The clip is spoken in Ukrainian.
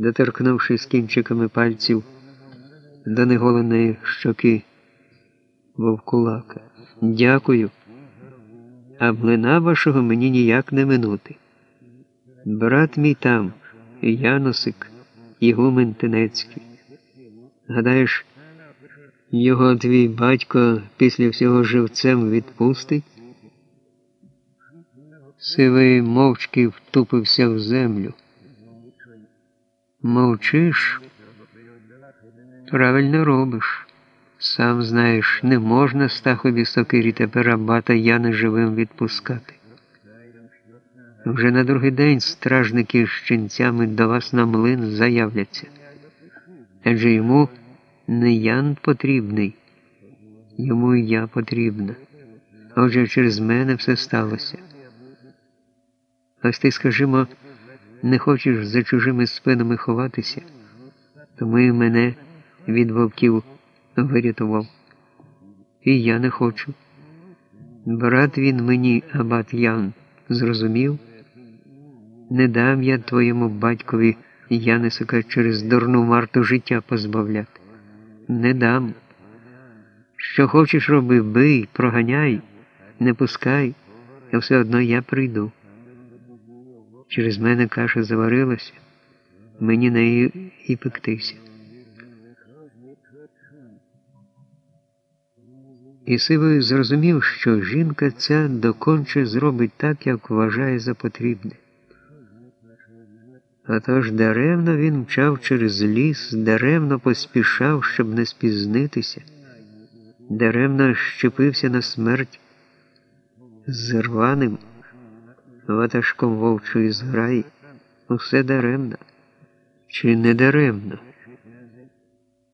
доторкнувшись кінчиками пальців до неголеної щоки вовкулака. Дякую. А млина вашого мені ніяк не минути. Брат мій там, Яносик, Ігумен Тенецький. Гадаєш, його твій батько після всього живцем відпустить? Сивий мовчки втупився в землю. Мовчиш? Правильно робиш. Сам знаєш, не можна стахові сокирі тепер абата Яна живим відпускати. Вже на другий день стражники з щенцями до вас на млин заявляться. Адже йому не Ян потрібний, йому і я потрібна. Отже, через мене все сталося. Ось ти, скажімо, не хочеш за чужими спинами ховатися, тому і мене від вовків вирятував. І я не хочу. Брат він мені, абат Ян, зрозумів? Не дам я твоєму батькові Янисика через дурну марту життя позбавляти. Не дам. Що хочеш роби, бий, проганяй, не пускай, а все одно я прийду. Через мене каша заварилася, мені неї і пектися. І Сивий зрозумів, що жінка ця доконче зробить так, як вважає за потрібне. Отож даремно він мчав через ліс, даремно поспішав, щоб не спізнитися, даремно щепився на смерть з рваним ватажком вовчої зграї. Усе даремно, чи не даремно?